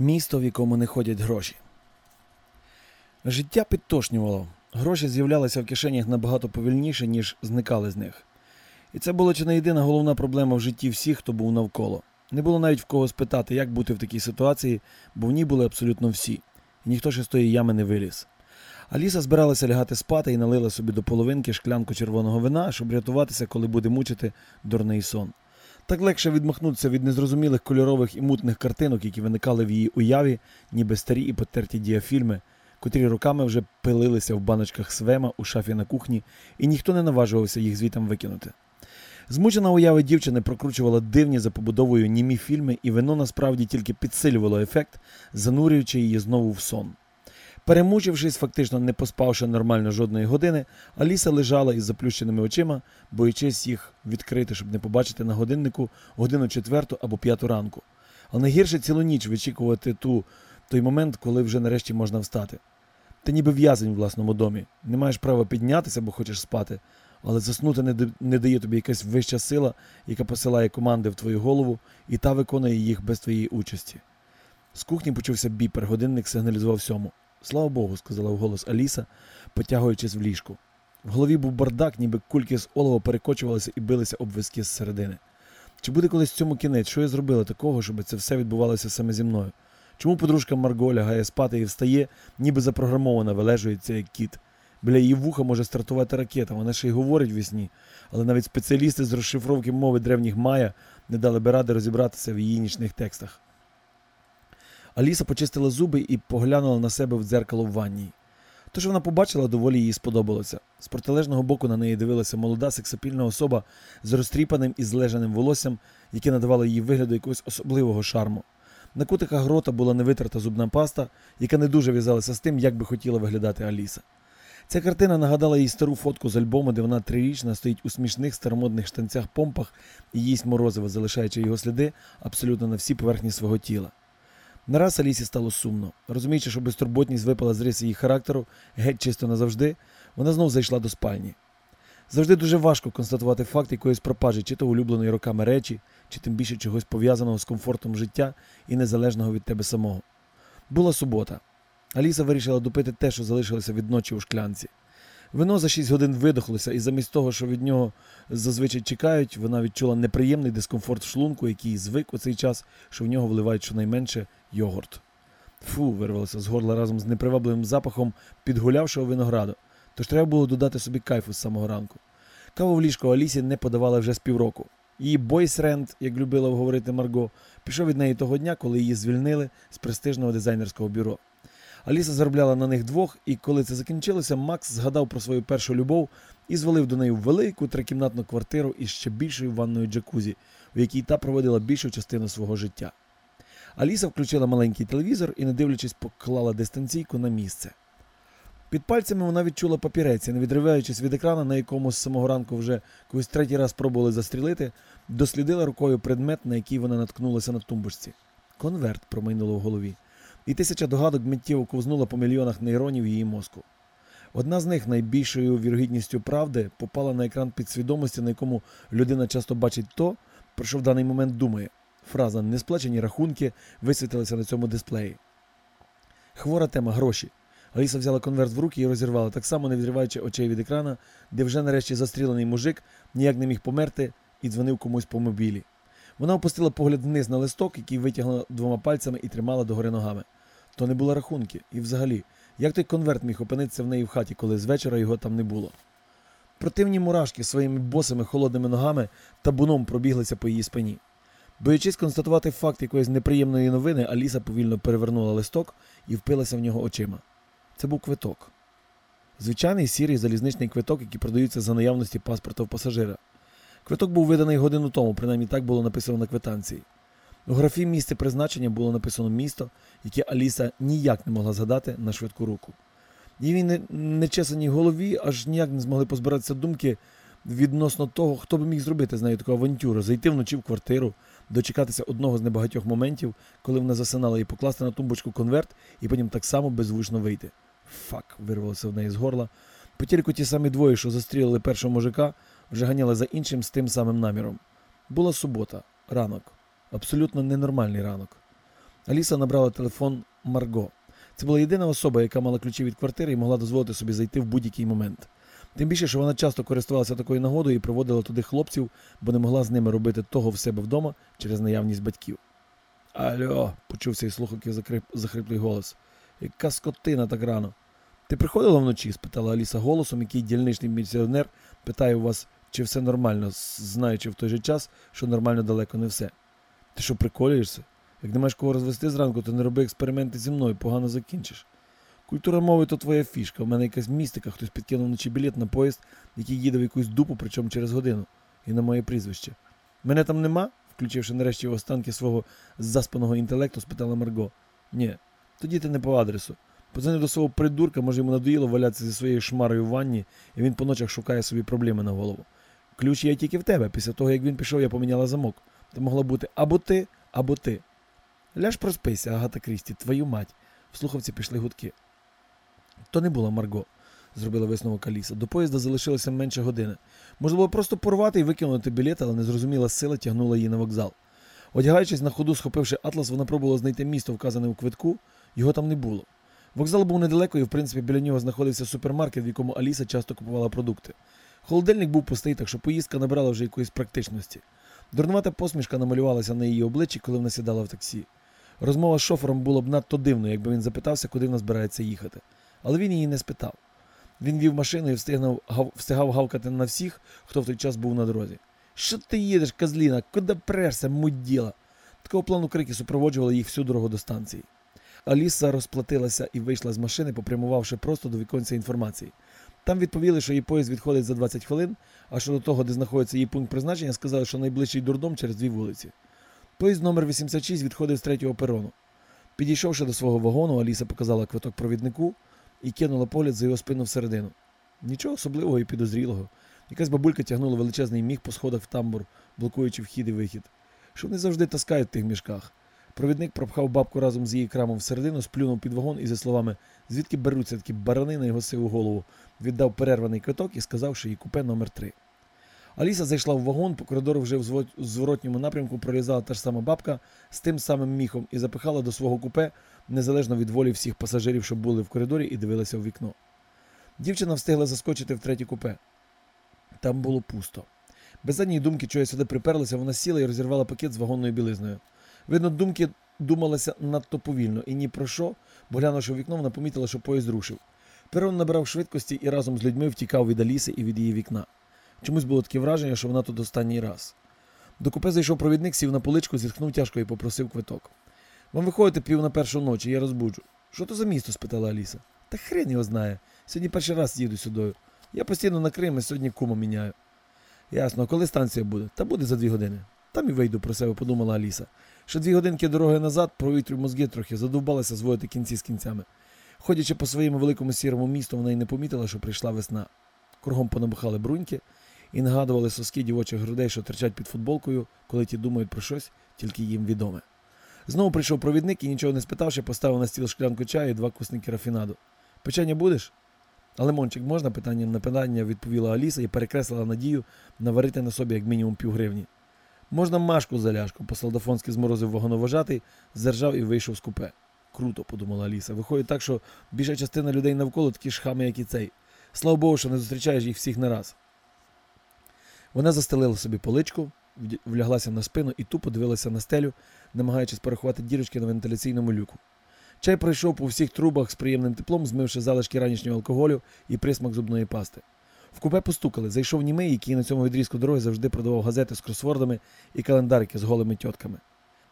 Місто, в якому не ходять гроші. Життя підтошнювало. Гроші з'являлися в кишенях набагато повільніше, ніж зникали з них. І це була чи не єдина головна проблема в житті всіх, хто був навколо. Не було навіть в кого спитати, як бути в такій ситуації, бо в ній були абсолютно всі, і ніхто ще з тої ями не виліз. Аліса збиралася лягати спати і налила собі до половинки шклянку червоного вина, щоб рятуватися, коли буде мучити дурний сон. Так легше відмахнутися від незрозумілих кольорових і мутних картинок, які виникали в її уяві, ніби старі і потерті діафільми, котрі роками вже пилилися в баночках свема у шафі на кухні, і ніхто не наважувався їх звітам викинути. Змучена уява дівчини прокручувала дивні за побудовою німі фільми, і вино насправді тільки підсилювало ефект, занурюючи її знову в сон. Перемучившись, фактично не поспавши нормально жодної години, Аліса лежала із заплющеними очима, боячись їх відкрити, щоб не побачити на годиннику годину четверту або п'яту ранку. Але найгірше цілу ніч вичікувати ту, той момент, коли вже нарешті можна встати. Ти ніби в'язень в власному домі, не маєш права піднятися, бо хочеш спати, але заснути не, не дає тобі якась вища сила, яка посилає команди в твою голову, і та виконує їх без твоєї участі. З кухні почувся біпер, годинник сигналізував сьому. Слава Богу, сказала вголос Аліса, потягуючись в ліжку. В голові був бардак, ніби кульки з олова перекочувалися і билися об виски зсередини. Чи буде колись цьому кінець? Що я зробила такого, щоб це все відбувалося саме зі мною? Чому подружка Марго лягає спати і встає, ніби запрограмована, вилежується як кіт? Біля її вуха може стартувати ракета, вона ще й говорить в сні, але навіть спеціалісти з розшифровки мови древніх Майя не дали би ради розібратися в її нічних текстах. Аліса почистила зуби і поглянула на себе в дзеркало в ванній. То, що вона побачила, доволі їй сподобалося. З протилежного боку на неї дивилася молода сексапільна особа з розтріпаним і злежаним волоссям, яке надавало їй вигляду якогось особливого шарму. На кутиках грота була невитерта зубна паста, яка не дуже в'язалася з тим, як би хотіла виглядати Аліса. Ця картина нагадала їй стару фотку з альбому, де вона трирічна стоїть у смішних старомодних штанцях помпах і їсть морозиво, залишаючи його сліди абсолютно на всій поверхні свого тіла. Нараз Алісі стало сумно. Розуміючи, що безтурботність випала з рис її характеру, геть чисто назавжди, вона знов зайшла до спальні. Завжди дуже важко констатувати факт якоїсь пропажі, чи то улюбленої роками речі, чи тим більше чогось пов'язаного з комфортом життя і незалежного від тебе самого. Була субота. Аліса вирішила допити те, що залишилося від ночі у шклянці. Вино за 6 годин видохлося, і замість того, що від нього зазвичай чекають, вона відчула неприємний дискомфорт в шлунку, який звик у цей час, що в нього вливають щонайменше йогурт. Фу, вирвалося з горла разом з непривабливим запахом підгулявшого винограду, тож треба було додати собі кайфу з самого ранку. Каву в ліжко Алісі не подавали вже з півроку. Її бойсренд, як любила говорити Марго, пішов від неї того дня, коли її звільнили з престижного дизайнерського бюро. Аліса заробляла на них двох, і коли це закінчилося, Макс згадав про свою першу любов і звалив до неї велику трикімнатну квартиру із ще більшою ванною джакузі, в якій та проводила більшу частину свого життя. Аліса включила маленький телевізор і, не дивлячись, поклала дистанційку на місце. Під пальцями вона відчула папірець, і, не відриваючись від екрану, на якому з самого ранку вже когось третій раз пробували застрілити, дослідила рукою предмет, на який вона наткнулася на тумбочці. Конверт промайнуло в голові і тисяча догадок миттєво ковзнула по мільйонах нейронів її мозку. Одна з них найбільшою вірогідністю правди попала на екран підсвідомості, на якому людина часто бачить то, про що в даний момент думає. Фраза несплачені рахунки висвітилася на цьому дисплеї. Хвора тема гроші. Аліса взяла конверт в руки і розірвала, так само не відриваючи очей від екрана, де вже нарешті застрілений мужик ніяк не міг померти і дзвонив комусь по мобілі. Вона опустила погляд вниз на листок, який витягла двома пальцями і тримала догори ногами. То не було рахунки. І взагалі, як той конверт міг опинитися в неї в хаті, коли з вечора його там не було? Противні мурашки своїми босими холодними ногами табуном пробіглися по її спині. Боючись констатувати факт якоїсь неприємної новини, Аліса повільно перевернула листок і впилася в нього очима. Це був квиток. Звичайний сірий залізничний квиток, який продаються за наявності паспорта в пасажира. Квиток був виданий годину тому, принаймні так було написано на квитанції. У графі місце призначення було написано місто, яке Аліса ніяк не могла згадати на швидку руку. Їй нечесаній голові аж ніяк не змогли позбиратися думки відносно того, хто би міг зробити з нею таку авантюру, зайти вночі в квартиру, дочекатися одного з небагатьох моментів, коли вона засинала і покласти на тумбочку конверт, і потім так само беззвучно вийти. Фак, вирвалося в неї з горла. По тільки ті самі двоє, що застрілили першого мужика, вже ганяли за іншим з тим самим наміром. Була субота, ранок, абсолютно ненормальний ранок. Аліса набрала телефон Марго. Це була єдина особа, яка мала ключі від квартири і могла дозволити собі зайти в будь-який момент. Тим більше, що вона часто користувалася такою нагодою і проводила туди хлопців, бо не могла з ними робити того в себе вдома через наявність батьків. Альо, почувся із слухавки закрип... захриплий голос. Яка скотина так рано. Ти приходила вночі? спитала Аліса голосом, який дільничний міліціонер питає у вас, чи все нормально, знаючи в той же час, що нормально далеко не все. Ти що, приколюєшся? Як не маєш кого розвести зранку, то не роби експерименти зі мною, погано закінчиш. Культура мови то твоя фішка. У мене якась містика, хтось підкинув вночі білет на поїзд, який їде в якусь дупу, причому через годину, і на моє прізвище. Мене там нема? включивши нарешті в останки свого заспаного інтелекту, спитала Марго. Ні, тоді ти не по адресу. Позвони до свого придурка, може йому надоїло валятися зі своєю шмарою в ванні, і він по ночах шукає собі проблеми на голову. Ключ є тільки в тебе. Після того, як він пішов, я поміняла замок. Це могла бути або ти, або ти. Ляж проспися, Агата Крісті, твою мать. В слухавці пішли гудки. То не була Марго, зробила висновок Аліса. До поїзда залишилося менше години. Можна було просто порвати і викинути білет, але незрозуміла сила тягнула її на вокзал. Одягаючись на ходу, схопивши атлас, вона пробувала знайти місто, вказане у квитку, його там не було. Вокзал був недалеко, і, в принципі, біля нього знаходився супермаркет, в якому Аліса часто купувала продукти. Холодильник був пустий, так що поїздка набрала вже якоїсь практичності. Дурнувата посмішка намалювалася на її обличчі, коли вона сідала в таксі. Розмова з шофером було б надто дивно, якби він запитався, куди вона збирається їхати. Але він її не спитав. Він вів машину і встигнув, гав, встигав гавкати на всіх, хто в той час був на дорозі. Що ти їдеш, козліна? Куди прешся, муділа? Такого плану крики супроводжували їх всю дорогу до станції. Аліса розплатилася і вийшла з машини, попрямувавши просто до віконця інформації. Там відповіли, що її поїзд відходить за 20 хвилин, а щодо того, де знаходиться її пункт призначення, сказали, що найближчий дурдом через дві вулиці. Поїзд номер 86 відходив з третього перону. Підійшовши до свого вагону, Аліса показала квиток провіднику і кинула погляд за його спину всередину. Нічого особливого і підозрілого. Якась бабулька тягнула величезний міг по сходах в тамбур, блокуючи вхід і вихід. Що вони завжди таскають в тих мішках. Провідник пропхав бабку разом з її крамом всередину, сплюнув під вагон і зі словами звідки беруться такі барани на його сиву голову, віддав перерваний квиток і сказав, що її купе номер 3 Аліса зайшла в вагон, по коридору вже в зворотньому напрямку прорізала та ж сама бабка з тим самим міхом і запихала до свого купе, незалежно від волі всіх пасажирів, що були в коридорі, і дивилася в вікно. Дівчина встигла заскочити в третє купе. Там було пусто. Без задньої думки, чого я сюди приперлася, вона сіла і розірвала пакет з вагонною білизною. Видно, думки думалися надто повільно і ні про що, бо глянувши вікно, вона помітила, що поїзд рушив. Перон набрав швидкості і разом з людьми втікав від Аліси і від її вікна. Чомусь було таке враження, що вона тут останній раз. До купе зайшов провідник, сів на поличку, зітхнув тяжко і попросив квиток. Вам виходите пів на першу ночі, я розбуджу. Що то за місто? спитала Аліса. Та хрен його знає. Сьогодні перший раз їду сюди. Я постійно на Крим і сьогодні кума міняю. Ясно, а коли станція буде? Та буде за дві години. Там і вийду про себе, подумала Аліса. Ще дві годинки дороги назад, провітрю мозги трохи, задовбалася зводити кінці з кінцями. Ходячи по своєму великому сірому місту, вона й не помітила, що прийшла весна. Кругом понабухали бруньки і нагадували соски дівочих грудей, що терчать під футболкою, коли ті думають про щось, тільки їм відоме. Знову прийшов провідник і, нічого не спитавши, поставив на стіл шклянку чаю і два кусники рафінаду. Печення будеш? А лимончик можна? Питанням на питання відповіла Аліса і перекреслила надію наварити на собі як мінімум півгривні. Можна машку заляшку, по-солдафонськи зморозив вагоновожатий, зержав і вийшов з купе. Круто, подумала Аліса. Виходить так, що більша частина людей навколо такі ж хами, як і цей. Слава Богу, що не зустрічаєш їх всіх на раз. Вона застелила собі поличку, вляглася на спину і тупо дивилася на стелю, намагаючись порахувати дірочки на вентиляційному люку. Чай пройшов по всіх трубах з приємним теплом, змивши залишки ранішнього алкоголю і присмак зубної пасти. В купе постукали. Зайшов німий, який на цьому відрізку дороги завжди продавав газети з кросвордами і календарики з голими тьотками.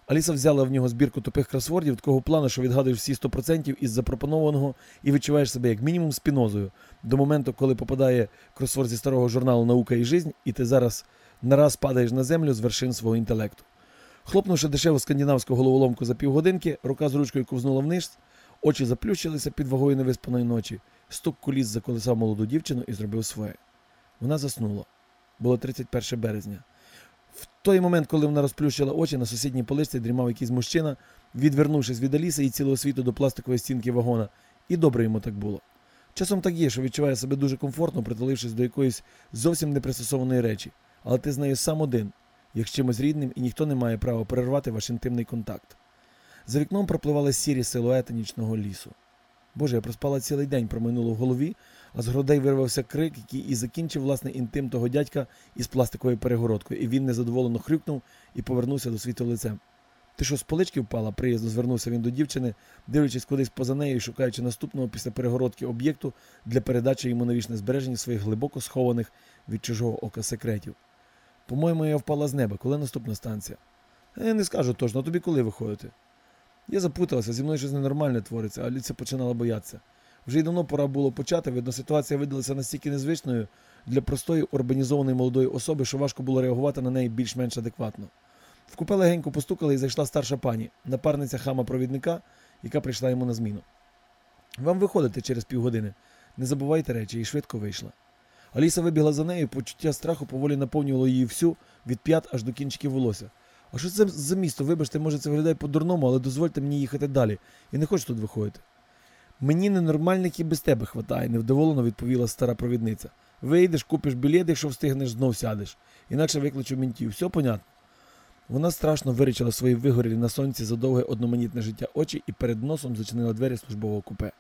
Аліса взяла в нього збірку тупих кросвордів такого плану, що відгадуєш всі 100% із запропонованого і відчуваєш себе як мінімум спінозою до моменту, коли попадає кросворд зі старого журналу Наука і жизнь, і ти зараз нараз падаєш на землю з вершин свого інтелекту. Хлопнувши дешеву скандинавську головоломку за півгодинки, рука з ручкою ковзнула вниз, очі заплющилися під вагою невиспаної ночі, стук куліс заколисав молоду дівчину і зробив своє. Вона заснула. Було 31 березня. В той момент, коли вона розплющила очі, на сусідній поличці дрімав якийсь мужчина, відвернувшись від Аліси і цілого світу до пластикової стінки вагона. І добре йому так було. Часом так є, що відчуває себе дуже комфортно, притулившись до якоїсь зовсім непристосованої речі, але ти з нею сам один, як з чимось рідним, і ніхто не має права перервати ваш інтимний контакт. За вікном пропливали сірі силуети нічного лісу. Боже, я проспала цілий день, проминуло в голові, а з грудей вирвався крик, який і закінчив власне інтим того дядька із пластиковою перегородкою, і він незадоволено хрюкнув і повернувся до світу лицем. Ти що з полички впала? приязно звернувся він до дівчини, дивлячись кудись поза нею і шукаючи наступного після перегородки об'єкту для передачі йому навічне збереження своїх глибоко схованих від чужого ока секретів. По-моєму, я впала з неба. Коли наступна станція? Я не скажу точно, тобі коли виходити? Я запуталася, зі мною щось ненормальне твориться, а Аліця починала боятися. Вже й давно пора було почати, видно, ситуація видалася настільки незвичною для простої урбанізованої молодої особи, що важко було реагувати на неї більш-менш адекватно. В купе легенько постукали і зайшла старша пані, напарниця хама провідника, яка прийшла йому на зміну. Вам виходити через півгодини. Не забувайте речі, і швидко вийшла. Аліса вибігла за нею, почуття страху поволі наповнювало її всю від п'ят аж до кінчиків волосся. А що це за місто? Вибачте, може, це виглядає по-дурному, але дозвольте мені їхати далі. Я не хочу тут виходити. Мені ненормальних і без тебе хватає, невдоволено відповіла стара провідниця. Вийдеш, купиш білет, якщо встигнеш, знов сядеш. Інакше викличу мінтів. Все понятно. Вона страшно вирічила свої вигорілі на сонці за довге одноманітне життя очі і перед носом зачинила двері службового купе.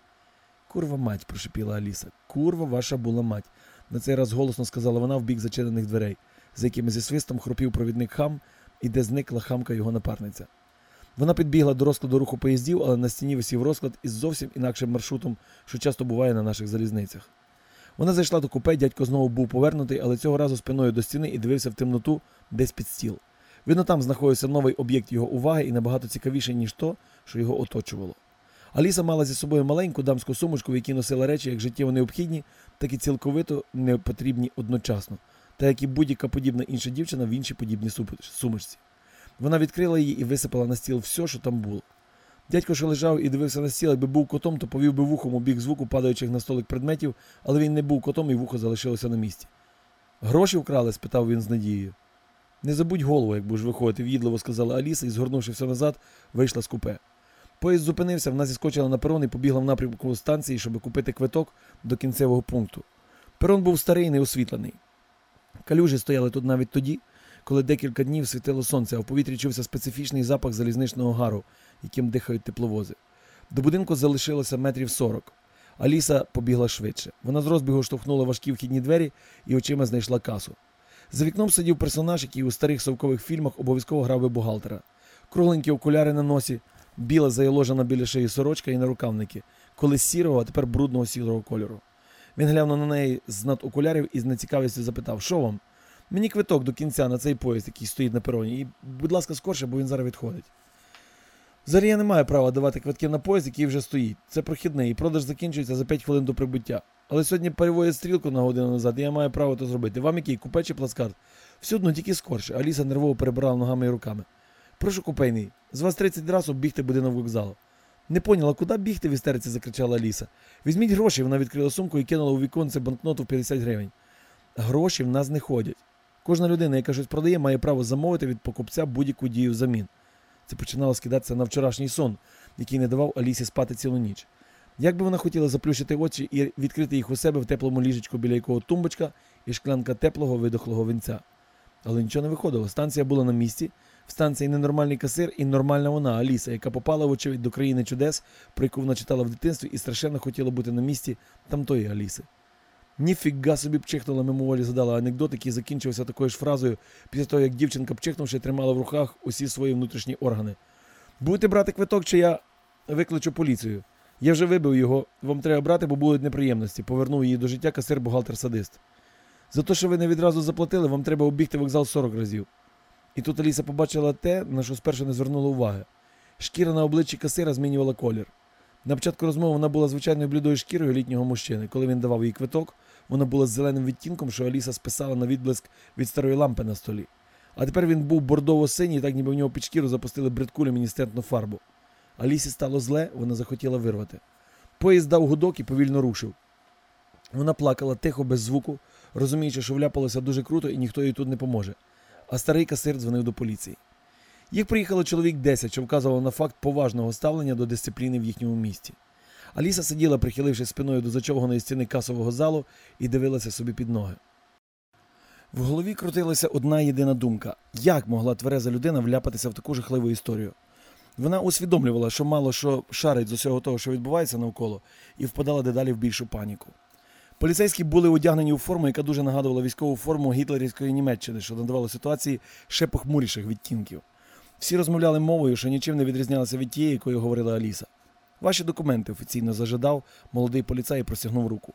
Курва мать, прошепіла Аліса. Курва ваша була мать. На цей раз голосно сказала вона в бік зачинених дверей, за якими зі свистом хропів провідник хам і де зникла хамка його напарниця. Вона підбігла до розкладу руху поїздів, але на стіні висів розклад із зовсім інакшим маршрутом, що часто буває на наших залізницях. Вона зайшла до купе, дядько знову був повернутий, але цього разу спиною до стіни і дивився в темноту десь під стіл. Видно, там знаходився новий об'єкт його уваги і набагато цікавіший, ніж то, що його оточувало. Аліса мала зі собою маленьку дамську сумочку, в якій носила речі як життєво необхідні, так і цілковито непотрібні одночасно, та як і будь-яка подібна інша дівчина в іншій подібній сумочці. Вона відкрила її і висипала на стіл все, що там було. Дядько, що лежав і дивився на стіл, якби був котом, то повів би вухом у бік звуку падаючих на столик предметів, але він не був котом і вухо залишилося на місці. Гроші вкрали? спитав він з надією. Не забудь голову, як будеш виходити, в'їдливо сказала Аліса і, згорнувши все назад, вийшла з купе. Поїзд зупинився, вона зіскочила на перон і побігла в напрямку станції, щоб купити квиток до кінцевого пункту. Перон був старий неосвітлений. Калюжі стояли тут навіть тоді, коли декілька днів світило сонце, а в повітрі чувся специфічний запах залізничного гару, яким дихають тепловози. До будинку залишилося метрів сорок. Аліса побігла швидше. Вона з розбігу штовхнула важкі вхідні двері і очима знайшла касу. За вікном сидів персонаж, який у старих совкових фільмах обов'язково грав би бухгалтера. Кругленькі окуляри на носі, біла заяложена біля шиї сорочка і нарукавники, колись сірого, а тепер брудного сірого кольору. Він глянув на неї з над окулярів і з нецікавістю запитав, що вам? Мені квиток до кінця на цей поїзд, який стоїть на пероні, і, будь ласка, скорше, бо він зараз відходить. Взагалі я не маю права давати квитки на поїзд, який вже стоїть. Це прохідний, і продаж закінчується за 5 хвилин до прибуття. Але сьогодні переводять стрілку на годину назад, і я маю право це зробити. Вам який купе чи плацкарт? Все одно тільки скорше. Аліса нервово перебирала ногами і руками. Прошу купейний, з вас 30 разів оббігти будинок вокзалу. Не поняла, куди бігти в істериці, закричала Аліса. Візьміть гроші, вона відкрила сумку і кинула у віконце банкноту в 50 гривень. Гроші в нас не ходять. Кожна людина, яка щось продає, має право замовити від покупця будь-яку дію взамін. Це починало скидатися на вчорашній сон, який не давав Алісі спати цілу ніч. Як би вона хотіла заплющити очі і відкрити їх у себе в теплому ліжечку, біля якого тумбочка і шклянка теплого видохлого вінця. Але нічого не виходило. Станція була на місці, в станції ненормальний касир і нормальна вона, Аліса, яка попала, вочевидь, до країни чудес, про яку вона читала в дитинстві і страшенно хотіла бути на місці тамтої Аліси. Ніфіга собі пчихнула мимоволі, задала анекдот, який закінчився такою ж фразою після того, як дівчинка пчихнувши, тримала в руках усі свої внутрішні органи. Будете брати квиток, чи я викличу поліцію? Я вже вибив його, вам треба брати, бо будуть неприємності. Повернув її до життя касир бухгалтер садист. За те, що ви не відразу заплатили, вам треба обігти вокзал 40 разів. І тут Аліса побачила те, на що спершу не звернула уваги. Шкіра на обличчі касира змінювала колір. На початку розмови вона була звичайною блідою шкірою літнього мужчини. Коли він давав їй квиток, вона була з зеленим відтінком, що Аліса списала на відблиск від старої лампи на столі. А тепер він був бордово-синій, так ніби в нього під шкіру запустили бридку люміністентну фарбу. Алісі стало зле, вона захотіла вирвати. Поїзд дав гудок і повільно рушив. Вона плакала тихо, без звуку, розуміючи, що вляпалося дуже круто і ніхто їй тут не поможе. А старий касир дзвонив до поліції. Їх приїхало чоловік 10, що вказувало на факт поважного ставлення до дисципліни в їхньому місті. Аліса сиділа, прихиливши спиною до зачовганої стіни касового залу і дивилася собі під ноги. В голові крутилася одна єдина думка як могла твереза людина вляпатися в таку жахливу історію. Вона усвідомлювала, що мало що шарить з усього того, що відбувається навколо, і впадала дедалі в більшу паніку. Поліцейські були одягнені у форму, яка дуже нагадувала військову форму гітлерівської Німеччини, що надавало ситуації ще похмуріших відтінків. Всі розмовляли мовою, що нічим не відрізнялася від тієї, якою говорила Аліса. Ваші документи офіційно зажадав молодий поліцай і простягнув руку.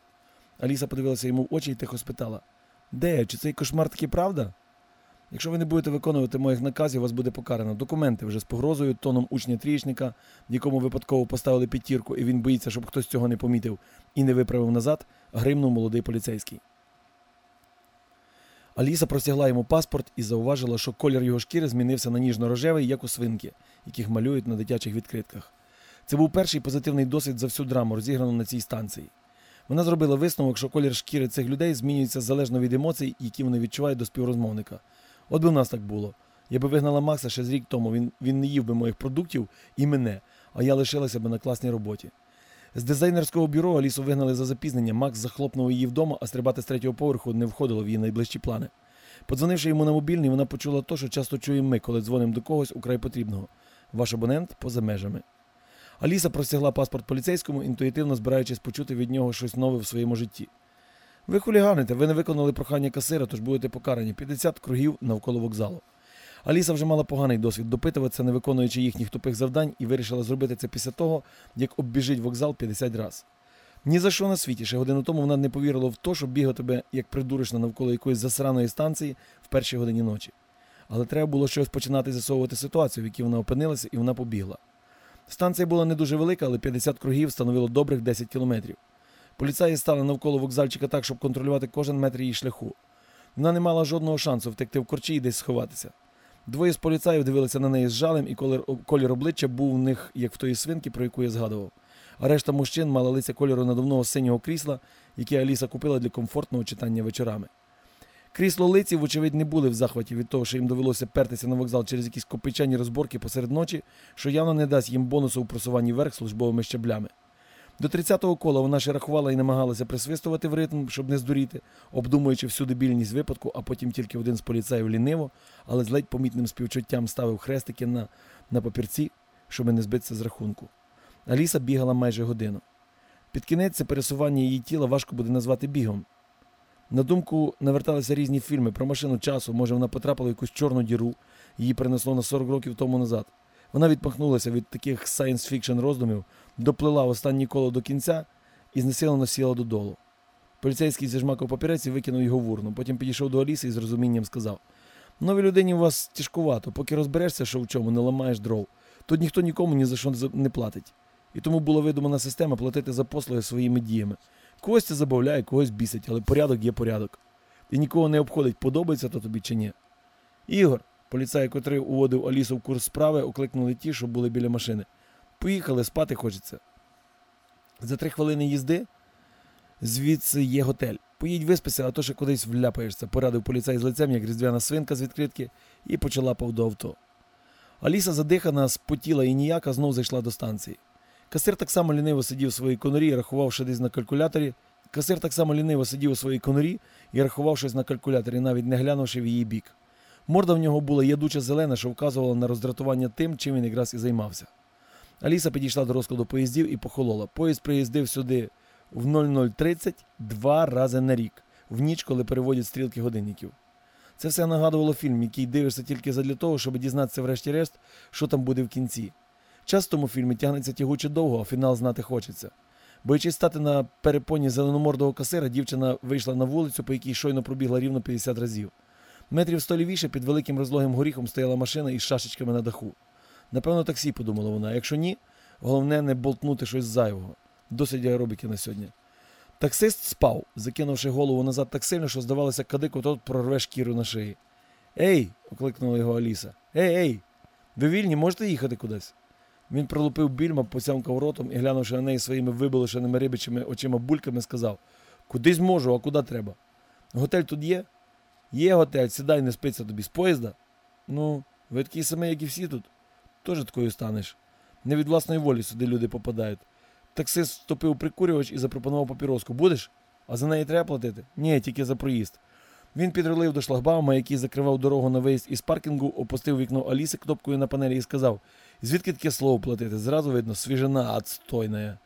Аліса подивилася йому в очі і тихо спитала: Де? Чи цей кошмар таки правда? Якщо ви не будете виконувати моїх наказів, вас буде покарано. Документи вже з погрозою, тоном учня трієчника, якому випадково поставили п'ятірку, і він боїться, щоб хтось цього не помітив і не виправив назад, гримнув молодий поліцейський. Аліса простягла йому паспорт і зауважила, що колір його шкіри змінився на ніжно-рожевий, як у свинки, яких малюють на дитячих відкритках. Це був перший позитивний досвід за всю драму, розіграну на цій станції. Вона зробила висновок, що колір шкіри цих людей змінюється залежно від емоцій, які вони відчувають до співрозмовника. От би в нас так було. Я би вигнала Макса ще з рік тому, він, він не їв би моїх продуктів і мене, а я лишилася би на класній роботі. З дизайнерського бюро Алісу вигнали за запізнення. Макс захлопнув її вдома, а стрибати з третього поверху не входило в її найближчі плани. Подзвонивши йому на мобільний, вона почула те, що часто чуємо ми, коли дзвонимо до когось украй потрібного. Ваш абонент поза межами. Аліса простягла паспорт поліцейському, інтуїтивно збираючись почути від нього щось нове в своєму житті. Ви хуліганите, ви не виконали прохання касира, тож будете покарані 50 кругів навколо вокзалу. Аліса вже мала поганий досвід допитуватися, не виконуючи їхніх тупих завдань, і вирішила зробити це після того, як оббіжить вокзал 50 разів. Ні за що на світі, ще годину тому вона не повірила в те, що бігав тебе, як придуришна навколо якоїсь засраної станції в першій годині ночі. Але треба було щось починати з'ясовувати ситуацію, в якій вона опинилася, і вона побігла. Станція була не дуже велика, але 50 кругів становило добрих 10 кілометрів. Поліцаї стали навколо вокзальчика так, щоб контролювати кожен метр її шляху. Вона не мала жодного шансу втекти в корчі і десь сховатися. Двоє з поліцаїв дивилися на неї з жалем, і колір, обличчя був у них, як в тої свинки, про яку я згадував. А решта мужчин мала лиця кольору надувного синього крісла, яке Аліса купила для комфортного читання вечорами. Крісло лиці, вочевидь, не були в захваті від того, що їм довелося пертися на вокзал через якісь копичані розборки посеред ночі, що явно не дасть їм бонусу у просуванні вверх службовими щаблями. До 30-го кола вона ще рахувала і намагалася присвистувати в ритм, щоб не здуріти, обдумуючи всю дебільність випадку, а потім тільки один з поліцаїв ліниво, але з ледь помітним співчуттям ставив хрестики на, на папірці, щоб не збитися з рахунку. Аліса бігала майже годину. Під кінець це пересування її тіла важко буде назвати бігом. На думку наверталися різні фільми про машину часу, може вона потрапила в якусь чорну діру, її перенесло на 40 років тому назад. Вона відмахнулася від таких fiction роздумів, доплила останнє коло до кінця і знесилено сіла додолу. Поліцейський зіжмакав папірець і викинув його в урну. Потім підійшов до Аліси і з розумінням сказав: Новій людині у вас тяжкувато, поки розберешся, що в чому, не ламаєш дров. Тут ніхто нікому ні за що не платить. І тому була видумана система платити за послуги своїми діями. Когось це забавляє, когось бісить, але порядок є порядок. І нікого не обходить, подобається то тобі чи ні. Ігор, поліцай, котрий уводив Алісу в курс справи, окликнули ті, що були біля машини. Поїхали, спати хочеться. За три хвилини їзди звідси є готель. Поїдь виспися, а то ще кудись вляпаєшся, порадив поліцай з лицем, як різдвяна свинка з відкритки, і почала повдо авто. Аліса, задихана, спотіла і ніяка, знов зайшла до станції. Касир так само ліниво сидів у своїй конурі рахував ще десь на калькуляторі. Касир так само ліниво сидів у своїй конурі і рахував щось на калькуляторі, навіть не глянувши в її бік. Морда в нього була ядуча зелена, що вказувала на роздратування тим, чим він якраз і займався. Аліса підійшла до розкладу поїздів і похолола. Поїзд приїздив сюди в 0030 два рази на рік, в ніч, коли переводять стрілки годинників. Це все нагадувало фільм, який дивишся тільки задля того, щоб дізнатися, врешті-решт, що там буде в кінці. Час в тому фільмі тягнеться тягуче довго, а фінал знати хочеться. Боючись стати на перепоні зеленомордого касира, дівчина вийшла на вулицю, по якій щойно пробігла рівно 50 разів. Метрів сто лівіше під великим розлогим горіхом стояла машина із шашечками на даху. Напевно, таксі, подумала вона. Якщо ні, головне не болтнути щось зайвого. Досить аеробіки на сьогодні. Таксист спав, закинувши голову назад так сильно, що здавалося, кадику тот прорве шкіру на шиї. Ей, окликнула його Аліса. Ей, ей, ви вільні, можете їхати кудись? Він пролупив більма, посямкав ротом і, глянувши на неї своїми виболошеними рибичими очима бульками, сказав Кудись можу, а куди треба? Готель тут є? Є готель, сідай, не спиться тобі з поїзда. Ну, ви такий самий, як і всі тут. Теж такою станеш. Не від власної волі сюди люди попадають. Таксист вступив прикурювач і запропонував папіроску. Будеш? А за неї треба платити? Ні, тільки за проїзд. Він підрулив до шлагбаума, який закривав дорогу на виїзд із паркінгу, опустив вікно Аліси кнопкою на панелі і сказав Звідки таке слово платити? Зразу видно, свіжина отстойна.